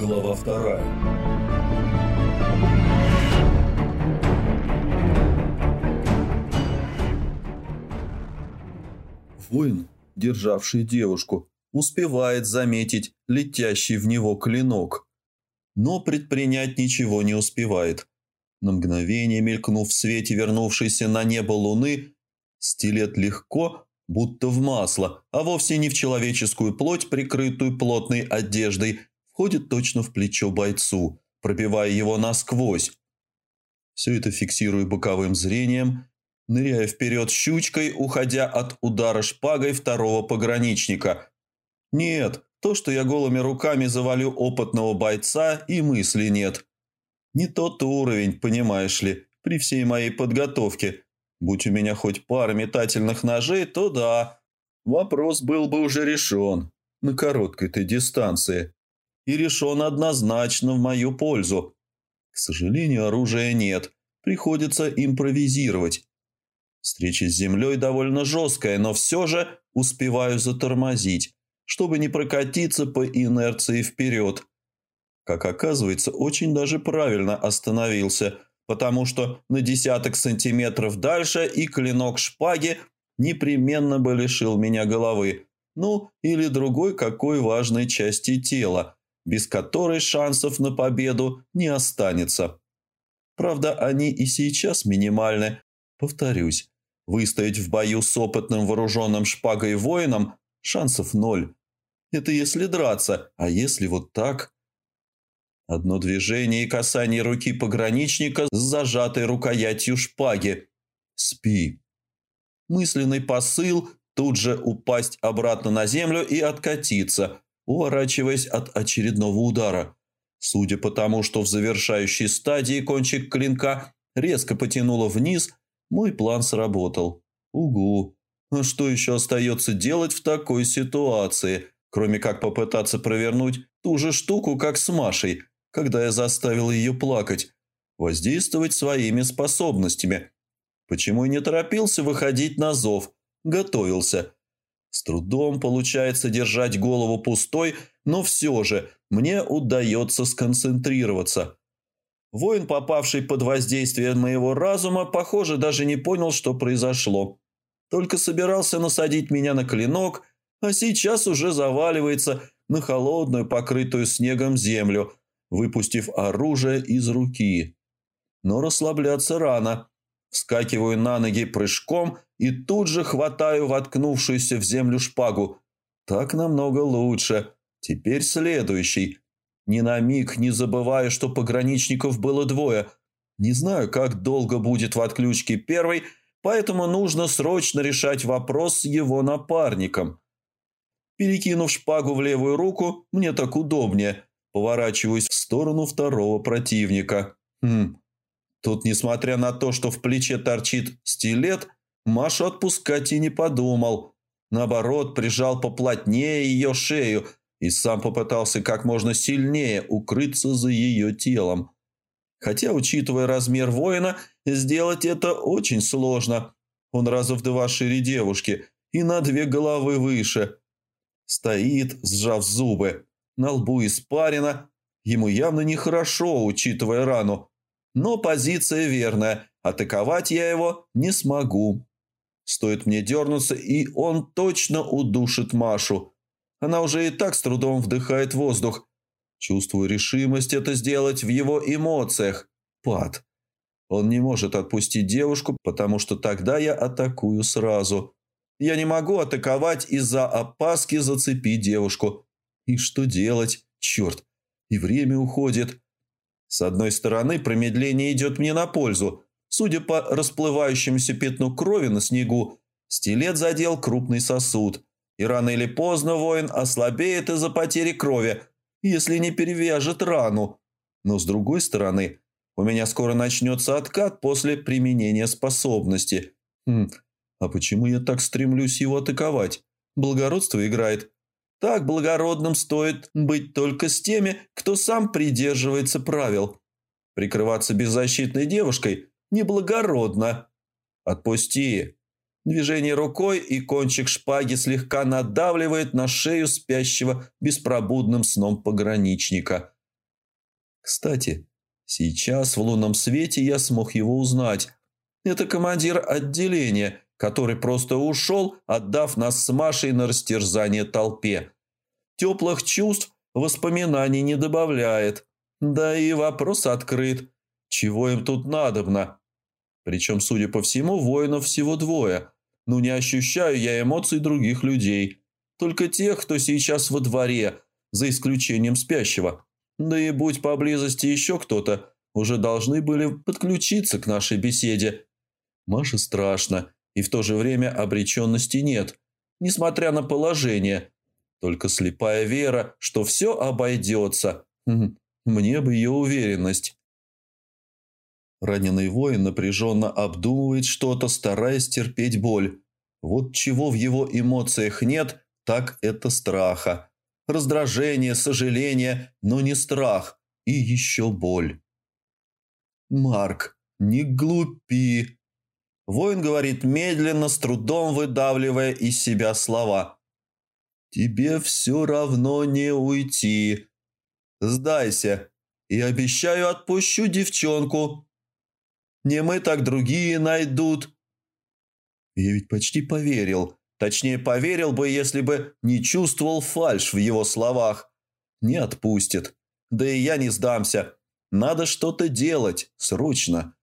Глава вторая. Воин, державший девушку, успевает заметить летящий в него клинок, но предпринять ничего не успевает. На мгновение мелькнув в свете вернувшейся на небо луны, стилет легко, будто в масло, а вовсе не в человеческую плоть, прикрытую плотной одеждой, входит точно в плечо бойцу, пробивая его насквозь. Все это фиксирую боковым зрением, ныряя вперед щучкой, уходя от удара шпагой второго пограничника. Нет, то, что я голыми руками завалю опытного бойца, и мысли нет. Не тот уровень, понимаешь ли, при всей моей подготовке. Будь у меня хоть пара метательных ножей, то да, вопрос был бы уже решен на короткой-то дистанции. И решен однозначно в мою пользу. К сожалению, оружия нет, приходится импровизировать. Встреча с землей довольно жесткая, но все же успеваю затормозить, чтобы не прокатиться по инерции вперед. Как оказывается, очень даже правильно остановился, потому что на десяток сантиметров дальше и клинок шпаги непременно бы лишил меня головы, ну или другой какой важной части тела, без которой шансов на победу не останется. Правда, они и сейчас минимальны. Повторюсь, Выстоять в бою с опытным вооруженным шпагой воином шансов ноль. Это если драться, а если вот так? Одно движение и касание руки пограничника с зажатой рукоятью шпаги. Спи. Мысленный посыл тут же упасть обратно на землю и откатиться, уворачиваясь от очередного удара. Судя по тому, что в завершающей стадии кончик клинка резко потянуло вниз – мой план сработал. Угу. А что еще остается делать в такой ситуации, кроме как попытаться провернуть ту же штуку, как с Машей, когда я заставил ее плакать, воздействовать своими способностями. Почему и не торопился выходить на зов, готовился. С трудом получается держать голову пустой, но все же мне удается сконцентрироваться – Воин, попавший под воздействие моего разума, похоже, даже не понял, что произошло. Только собирался насадить меня на клинок, а сейчас уже заваливается на холодную, покрытую снегом землю, выпустив оружие из руки. Но расслабляться рано. Вскакиваю на ноги прыжком и тут же хватаю воткнувшуюся в землю шпагу. Так намного лучше. Теперь следующий – ни на миг не забывая, что пограничников было двое. Не знаю, как долго будет в отключке первый, поэтому нужно срочно решать вопрос с его напарником. Перекинув шпагу в левую руку, мне так удобнее. Поворачиваюсь в сторону второго противника. Хм. Тут, несмотря на то, что в плече торчит стилет, Машу отпускать и не подумал. Наоборот, прижал поплотнее ее шею – и сам попытался как можно сильнее укрыться за ее телом. Хотя, учитывая размер воина, сделать это очень сложно. Он раза в два шире девушки и на две головы выше. Стоит, сжав зубы. На лбу испарина. Ему явно нехорошо, учитывая рану. Но позиция верная. Атаковать я его не смогу. Стоит мне дернуться, и он точно удушит Машу. Она уже и так с трудом вдыхает воздух. Чувствую решимость это сделать в его эмоциях. Пад. Он не может отпустить девушку, потому что тогда я атакую сразу. Я не могу атаковать из-за опаски зацепить девушку. И что делать? Черт. И время уходит. С одной стороны, промедление идет мне на пользу. Судя по расплывающемуся пятну крови на снегу, стилет задел крупный сосуд – и рано или поздно воин ослабеет из-за потери крови, если не перевяжет рану. Но с другой стороны, у меня скоро начнется откат после применения способности. Хм, а почему я так стремлюсь его атаковать? Благородство играет. Так благородным стоит быть только с теми, кто сам придерживается правил. Прикрываться беззащитной девушкой неблагородно. Отпусти. Движение рукой и кончик шпаги слегка надавливает на шею спящего беспробудным сном пограничника. Кстати, сейчас в лунном свете я смог его узнать. Это командир отделения, который просто ушел, отдав нас с Машей на растерзание толпе. Теплых чувств воспоминаний не добавляет. Да и вопрос открыт. Чего им тут надобно? Причем, судя по всему, воинов всего двое. Но не ощущаю я эмоций других людей. Только тех, кто сейчас во дворе, за исключением спящего. Да и будь поблизости еще кто-то, уже должны были подключиться к нашей беседе. Маше страшно, и в то же время обреченности нет, несмотря на положение. Только слепая вера, что все обойдется. Хм, мне бы ее уверенность. Раненый воин напряженно обдумывает что-то, стараясь терпеть боль. Вот чего в его эмоциях нет, так это страха. Раздражение, сожаление, но не страх. И еще боль. «Марк, не глупи!» Воин говорит медленно, с трудом выдавливая из себя слова. «Тебе все равно не уйти. Сдайся, и обещаю отпущу девчонку. Не мы, так другие найдут». Я ведь почти поверил. Точнее, поверил бы, если бы не чувствовал фальшь в его словах. Не отпустит. Да и я не сдамся. Надо что-то делать, срочно.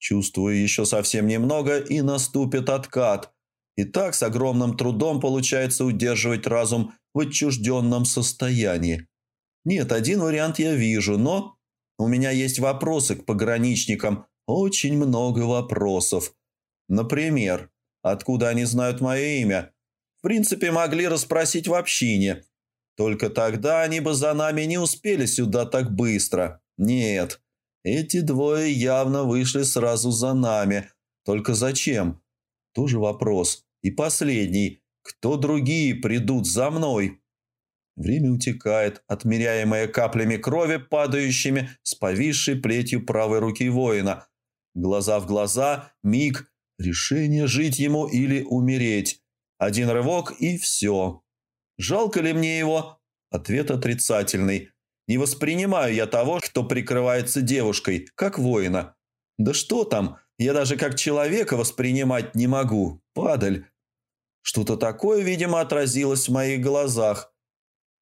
Чувствую еще совсем немного, и наступит откат. И так с огромным трудом получается удерживать разум в отчужденном состоянии. Нет, один вариант я вижу, но у меня есть вопросы к пограничникам. Очень много вопросов. Например, откуда они знают мое имя? В принципе, могли расспросить в общине. Только тогда они бы за нами не успели сюда так быстро. Нет, эти двое явно вышли сразу за нами. Только зачем? Тоже вопрос. И последний. Кто другие придут за мной? Время утекает, отмеряемое каплями крови, падающими с повисшей плетью правой руки воина. Глаза в глаза, миг, решение жить ему или умереть. Один рывок и все. Жалко ли мне его? Ответ отрицательный. Не воспринимаю я того, кто прикрывается девушкой, как воина. Да что там, я даже как человека воспринимать не могу. Падаль. Что-то такое, видимо, отразилось в моих глазах.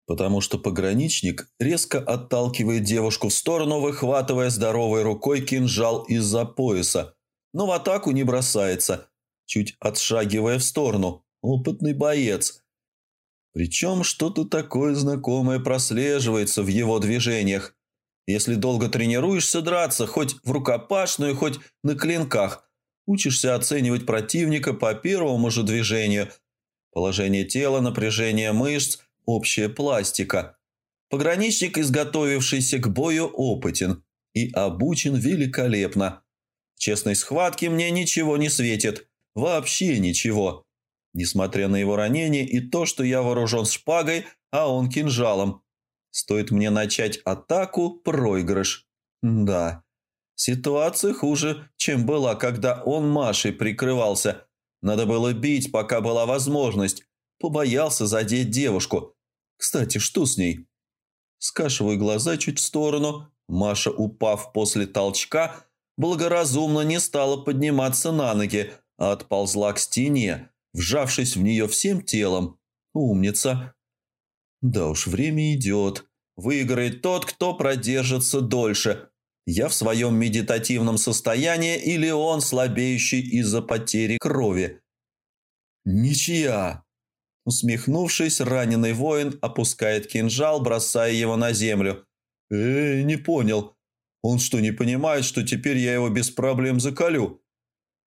Потому что пограничник резко отталкивает девушку в сторону, выхватывая здоровой рукой кинжал из-за пояса. Но в атаку не бросается, чуть отшагивая в сторону. Опытный боец. Причем что-то такое знакомое прослеживается в его движениях. Если долго тренируешься драться, хоть в рукопашную, хоть на клинках, учишься оценивать противника по первому же движению. Положение тела, напряжение мышц, общая пластика. Пограничник, изготовившийся к бою, опытен и обучен великолепно. В честной схватке мне ничего не светит. Вообще ничего несмотря на его ранение и то, что я вооружен шпагой, а он кинжалом. Стоит мне начать атаку – проигрыш. Да, ситуация хуже, чем была, когда он Машей прикрывался. Надо было бить, пока была возможность. Побоялся задеть девушку. Кстати, что с ней? Скашиваю глаза чуть в сторону. Маша, упав после толчка, благоразумно не стала подниматься на ноги, а отползла к стене, вжавшись в нее всем телом. Умница. Да уж, время идет. Выиграет тот, кто продержится дольше. Я в своем медитативном состоянии или он слабеющий из-за потери крови. Ничья. Усмехнувшись, раненый воин опускает кинжал, бросая его на землю. «Эй, не понял. Он что, не понимает, что теперь я его без проблем закалю?»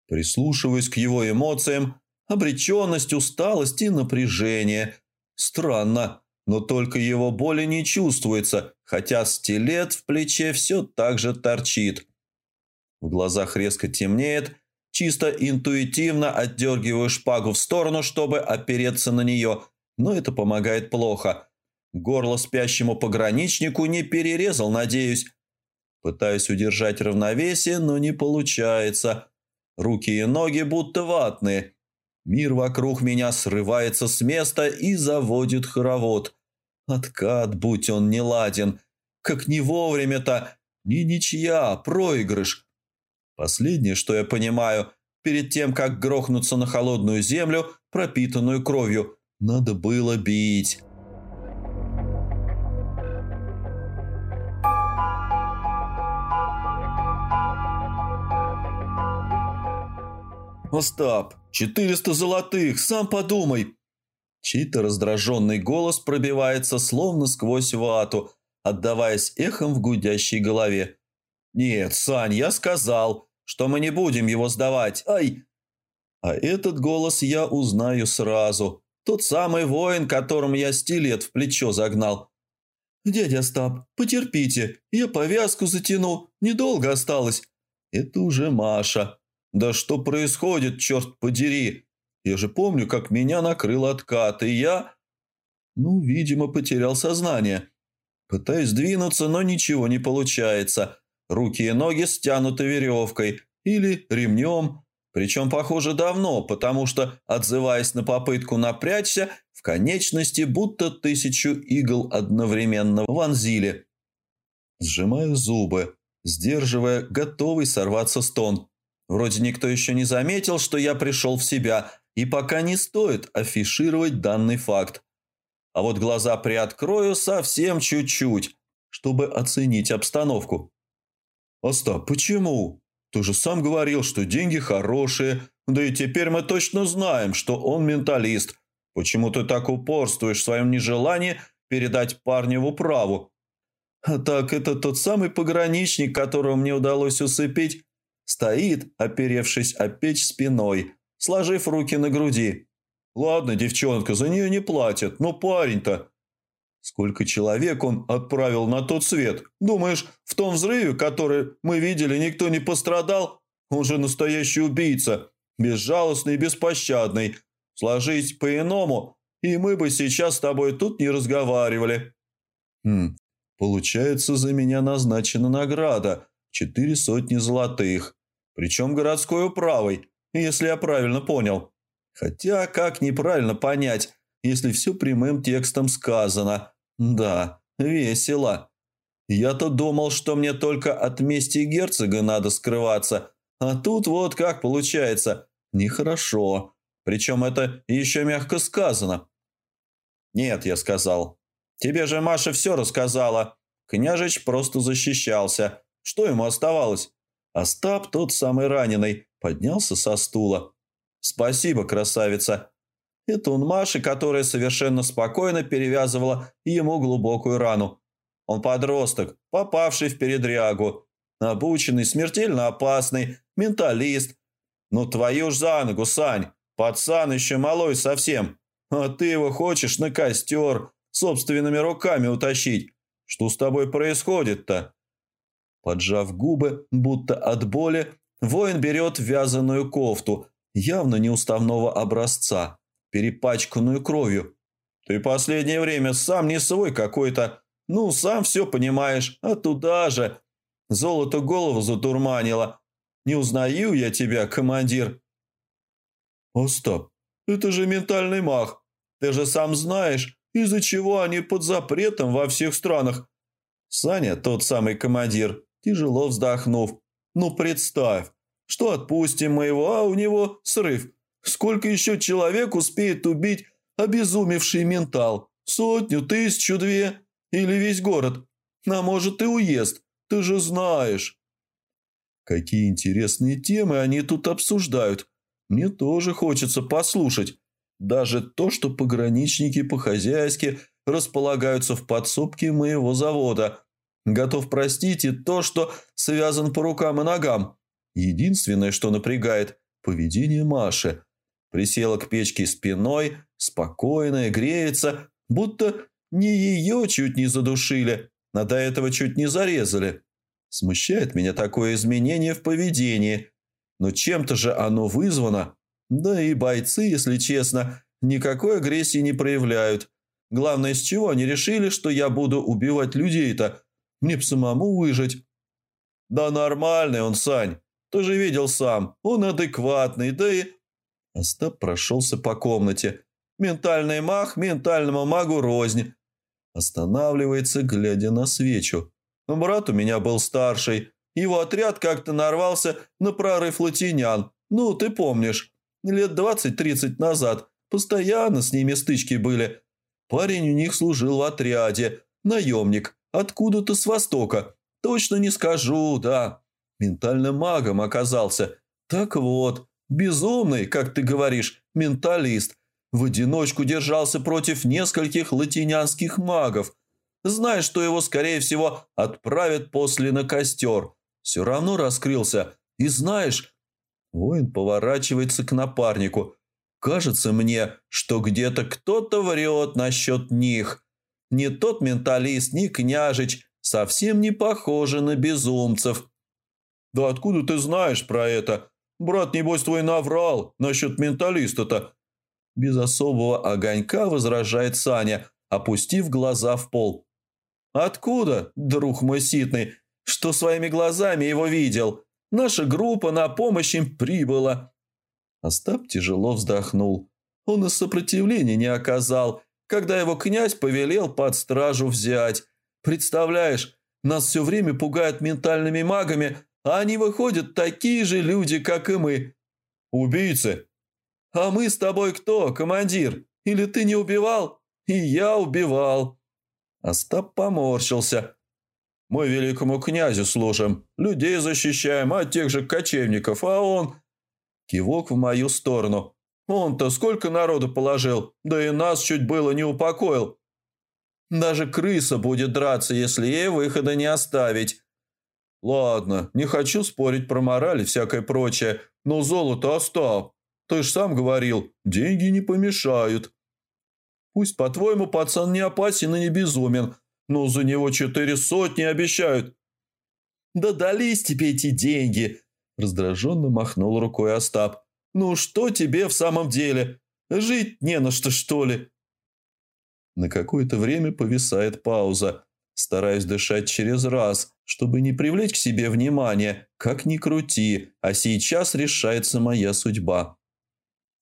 Прислушиваясь к его эмоциям, Обреченность, усталость и напряжение. Странно, но только его боли не чувствуется, хотя стилет в плече все так же торчит. В глазах резко темнеет, чисто интуитивно отдергиваю шпагу в сторону, чтобы опереться на нее, но это помогает плохо. Горло спящему пограничнику не перерезал, надеюсь. Пытаюсь удержать равновесие, но не получается. Руки и ноги будто ватные. Мир вокруг меня срывается с места и заводит хоровод. Откат, будь он не ладен. Как не вовремя-то. Не ничья, проигрыш. Последнее, что я понимаю, перед тем, как грохнуться на холодную землю, пропитанную кровью, надо было бить. «Остап, четыреста золотых, сам подумай!» Чей-то раздраженный голос пробивается словно сквозь вату, отдаваясь эхом в гудящей голове. «Нет, Сань, я сказал, что мы не будем его сдавать. Ай!» А этот голос я узнаю сразу. Тот самый воин, которому я стилет в плечо загнал. «Дядя Остап, потерпите, я повязку затяну, недолго осталось». Это уже Маша. «Да что происходит, черт подери? Я же помню, как меня накрыл откат, и я...» Ну, видимо, потерял сознание. Пытаюсь двинуться, но ничего не получается. Руки и ноги стянуты веревкой или ремнем, причем, похоже, давно, потому что, отзываясь на попытку напрячься, в конечности будто тысячу игл одновременно вонзили. Сжимаю зубы, сдерживая готовый сорваться стон. Вроде никто еще не заметил, что я пришел в себя, и пока не стоит афишировать данный факт. А вот глаза приоткрою совсем чуть-чуть, чтобы оценить обстановку. «Остап, почему? Ты же сам говорил, что деньги хорошие, да и теперь мы точно знаем, что он менталист. Почему ты так упорствуешь в своем нежелании передать парня в управу?» «А так это тот самый пограничник, которого мне удалось усыпить?» Стоит, оперевшись о печь спиной, сложив руки на груди. «Ладно, девчонка, за нее не платят, но парень-то...» Сколько человек он отправил на тот свет? Думаешь, в том взрыве, который мы видели, никто не пострадал? Он же настоящий убийца, безжалостный и беспощадный. Сложись по-иному, и мы бы сейчас с тобой тут не разговаривали. Хм, получается, за меня назначена награда. Четыре сотни золотых. Причем городской управой, если я правильно понял. Хотя, как неправильно понять, если все прямым текстом сказано. Да, весело. Я-то думал, что мне только от мести герцога надо скрываться, а тут вот как получается. Нехорошо. Причем это еще мягко сказано. «Нет», я сказал. «Тебе же Маша все рассказала». Княжич просто защищался. Что ему оставалось? Остап, тот самый раненый, поднялся со стула. «Спасибо, красавица!» Это он Маше, которая совершенно спокойно перевязывала ему глубокую рану. Он подросток, попавший в передрягу, обученный, смертельно опасный, менталист. Ну твою ж за ногу, Сань, пацан еще малой совсем, а ты его хочешь на костер собственными руками утащить. Что с тобой происходит-то?» Поджав губы, будто от боли, воин берет вязаную кофту, явно неуставного образца, перепачканную кровью. «Ты последнее время сам не свой какой-то. Ну, сам все понимаешь, а туда же. Золото голову затурманило. Не узнаю я тебя, командир». «Остап, это же ментальный маг. Ты же сам знаешь, из-за чего они под запретом во всех странах. Саня, тот самый командир, тяжело вздохнув. «Ну, представь, что отпустим мы его, а у него срыв. Сколько еще человек успеет убить обезумевший ментал? Сотню, тысячу, две? Или весь город? А может и уезд, ты же знаешь». Какие интересные темы они тут обсуждают. Мне тоже хочется послушать. Даже то, что пограничники по-хозяйски располагаются в подсобке моего завода. Готов простить и то, что связан по рукам и ногам. Единственное, что напрягает – поведение Маши. Присела к печке спиной, спокойная, греется, будто не ее чуть не задушили, а до этого чуть не зарезали. Смущает меня такое изменение в поведении. Но чем-то же оно вызвано. Да и бойцы, если честно, никакой агрессии не проявляют. Главное, с чего они решили, что я буду убивать людей-то? Мне б самому выжить». «Да нормальный он, Сань. Ты же видел сам. Он адекватный, да и...» Остап прошелся по комнате. «Ментальный маг ментальному магу рознь». Останавливается, глядя на свечу. Брат у меня был старший. Его отряд как-то нарвался на прорыв латинян. Ну, ты помнишь, лет двадцать-тридцать назад. Постоянно с ними стычки были. Парень у них служил в отряде. Наемник. Откуда-то с востока. Точно не скажу, да. Ментальным магом оказался. Так вот, безумный, как ты говоришь, менталист. В одиночку держался против нескольких латинянских магов. Зная, что его, скорее всего, отправят после на костер. Все равно раскрылся. И знаешь... Воин поворачивается к напарнику. Кажется мне, что где-то кто-то врет насчет них. Не тот менталист, ни княжич совсем не похожи на безумцев. Да откуда ты знаешь про это? Брат, небось, твой наврал насчет менталиста-то. Без особого огонька возражает Саня, опустив глаза в пол. «Откуда, друг мой ситный, что своими глазами его видел? Наша группа на помощь им прибыла». Остап тяжело вздохнул. Он и сопротивления не оказал, когда его князь повелел под стражу взять. Представляешь, нас все время пугают ментальными магами, а они выходят такие же люди, как и мы. Убийцы. А мы с тобой кто, командир? Или ты не убивал? И я убивал. Остап поморщился. Мы великому князю служим, людей защищаем от тех же кочевников, а он... Кивок в мою сторону. Он-то сколько народу положил, да и нас чуть было не упокоил. Даже крыса будет драться, если ей выхода не оставить. Ладно, не хочу спорить про мораль и всякое прочее, но золото оставь. Ты ж сам говорил, деньги не помешают. Пусть, по-твоему, пацан не опасен и не безумен, но за него четыре сотни обещают». «Да дались тебе эти деньги!» – раздраженно махнул рукой Остап. «Ну что тебе в самом деле? Жить не на что, что ли?» На какое-то время повисает пауза. Стараюсь дышать через раз, чтобы не привлечь к себе внимание, как ни крути, а сейчас решается моя судьба.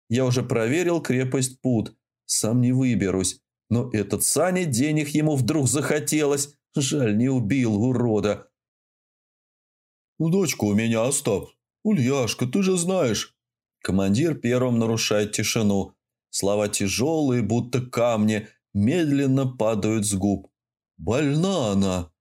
Я уже проверил крепость пут – сам не выберусь. Но этот Саня денег ему вдруг захотелось. Жаль, не убил, урода. «Дочка у меня, Остап. Ульяшка, ты же знаешь». Командир первым нарушает тишину. Слова тяжелые, будто камни, медленно падают с губ. «Больна она.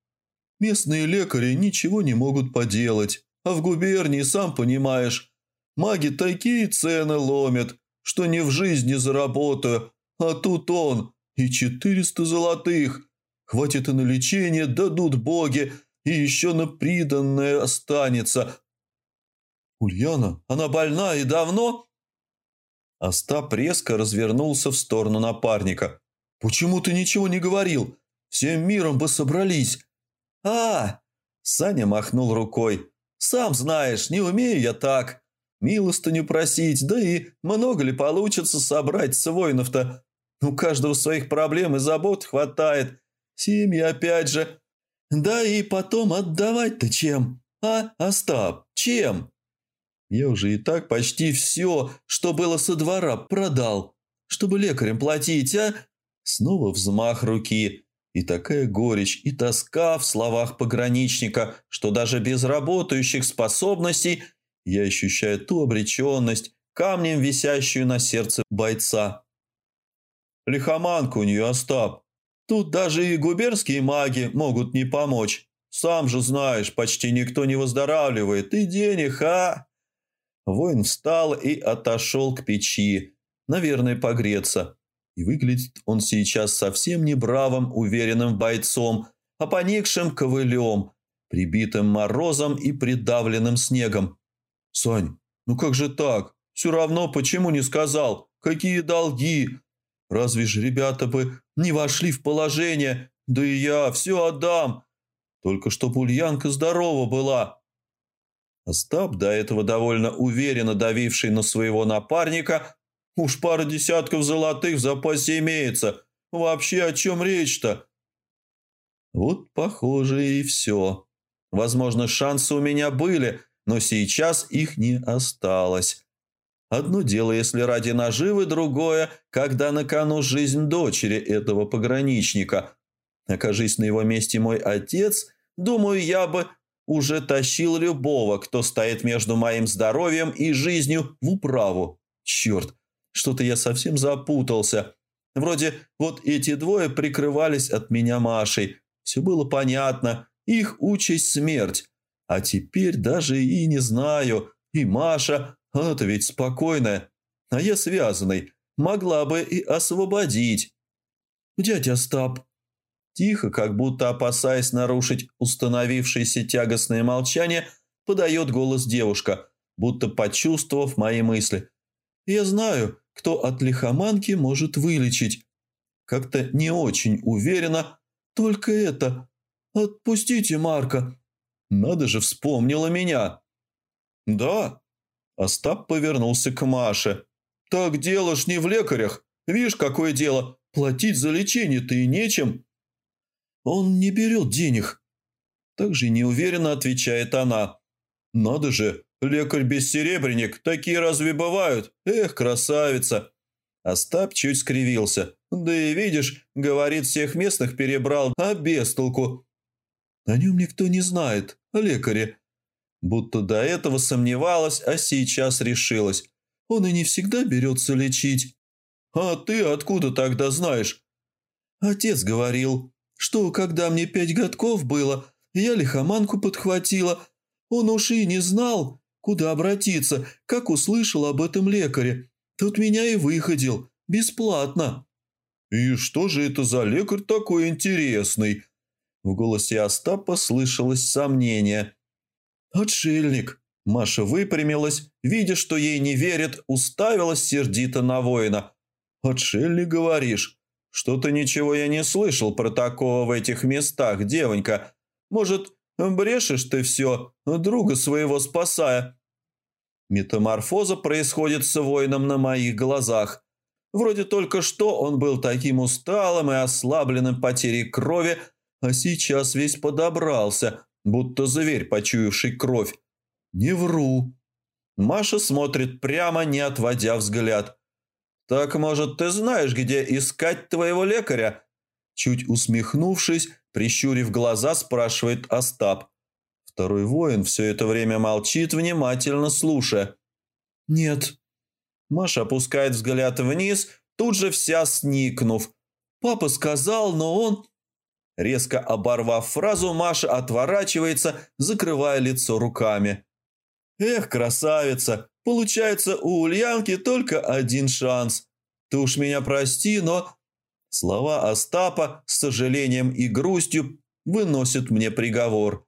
Местные лекари ничего не могут поделать. А в губернии, сам понимаешь, маги такие цены ломят, что ни в жизни заработаю, а тут он и четыреста золотых. Хватит и на лечение, дадут боги, и еще на приданное останется. Ульяна, она больна и давно?» Остап резко развернулся в сторону напарника. «Почему ты ничего не говорил? Всем миром бы собрались». «А!» – Саня махнул рукой. «Сам знаешь, не умею я так. Милостыню просить, да и много ли получится собрать с воинов-то? У каждого своих проблем и забот хватает. Семьи опять же. Да и потом отдавать-то чем? А, Остап, чем? Я уже и так почти все, что было со двора, продал. Чтобы лекарям платить, а? Снова взмах руки. И такая горечь и тоска в словах пограничника, что даже без работающих способностей я ощущаю ту обреченность, камнем висящую на сердце бойца. Лихоманка у нее, Остап. Тут даже и губернские маги могут не помочь. Сам же знаешь, почти никто не выздоравливает. И денег, а?» Воин встал и отошел к печи. Наверное, погреться. И выглядит он сейчас совсем не бравым, уверенным бойцом, а поникшим ковылем, прибитым морозом и придавленным снегом. «Сань, ну как же так? Все равно почему не сказал? Какие долги? Разве же ребята бы не вошли в положение? Да и я все отдам. Только чтоб Ульянка здорова была. Остап, до этого довольно уверенно давивший на своего напарника, уж пара десятков золотых в запасе имеется. Вообще о чем речь-то? Вот, похоже, и все. Возможно, шансы у меня были, но сейчас их не осталось. Одно дело, если ради наживы, другое, когда на кону жизнь дочери этого пограничника. Окажись на его месте мой отец, думаю, я бы уже тащил любого, кто стоит между моим здоровьем и жизнью в управу. Черт, что-то я совсем запутался. Вроде вот эти двое прикрывались от меня Машей. Все было понятно. Их участь смерть. А теперь даже и не знаю. И Маша, она-то ведь спокойная. А я связанный. Могла бы и освободить. «Дядя Стаб». Тихо, как будто опасаясь нарушить установившееся тягостное молчание, подает голос девушка, будто почувствовав мои мысли. «Я знаю, кто от лихоманки может вылечить. Как-то не очень уверенно. Только это. Отпустите Марка. Надо же, вспомнила меня». «Да». Остап повернулся к Маше. «Так дело ж не в лекарях. Видишь, какое дело. Платить за лечение-то и нечем». «Он не берет денег». Так же неуверенно отвечает она. «Надо же, лекарь-бессеребренник, такие разве бывают? Эх, красавица!» Остап чуть скривился. «Да и видишь, говорит, всех местных перебрал, а без толку». «О нем никто не знает, о лекаре». Будто до этого сомневалась, а сейчас решилась. Он и не всегда берется лечить. «А ты откуда тогда знаешь?» «Отец говорил, что когда мне пять годков было, я лихоманку подхватила. Он уж и не знал, куда обратиться, как услышал об этом лекаре. Тут меня и выходил, бесплатно». «И что же это за лекарь такой интересный?» В голосе Остапа слышалось сомнение. «Отшельник». Маша выпрямилась, видя, что ей не верят, уставилась сердито на воина. «Отшельник, говоришь? Что-то ничего я не слышал про такого в этих местах, девонька. Может, брешешь ты все, друга своего спасая?» Метаморфоза происходит с воином на моих глазах. Вроде только что он был таким усталым и ослабленным потерей крови, а сейчас весь подобрался, будто зверь, почуявший кровь. Не вру. Маша смотрит прямо, не отводя взгляд. «Так, может, ты знаешь, где искать твоего лекаря?» Чуть усмехнувшись, прищурив глаза, спрашивает Остап. Второй воин все это время молчит, внимательно слушая. «Нет». Маша опускает взгляд вниз, тут же вся сникнув. «Папа сказал, но он...» Резко оборвав фразу, Маша отворачивается, закрывая лицо руками. «Эх, красавица! Получается, у Ульянки только один шанс. Ты уж меня прости, но...» Слова Остапа с сожалением и грустью выносят мне приговор.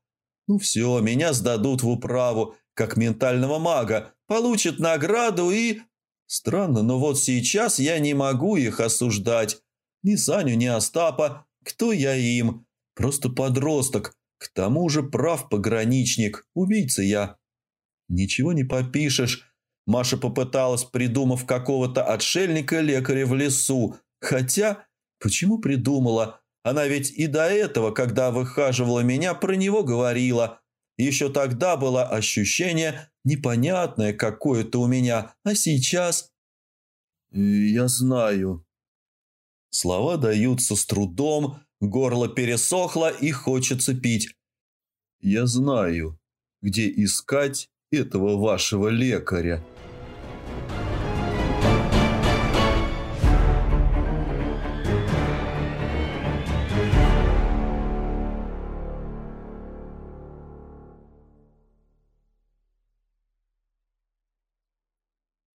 «Ну все, меня сдадут в управу, как ментального мага, получат награду и...» Странно, но вот сейчас я не могу их осуждать. Ни Саню, ни Остапа. Кто я им? Просто подросток. К тому же прав пограничник. Убийца я. Ничего не попишешь. Маша попыталась, придумав какого-то отшельника-лекаря в лесу. Хотя, почему придумала? Она ведь и до этого, когда выхаживала меня, про него говорила. Еще тогда было ощущение непонятное какое-то у меня, а сейчас... «Я знаю». Слова даются с трудом, горло пересохло и хочется пить. «Я знаю, где искать этого вашего лекаря».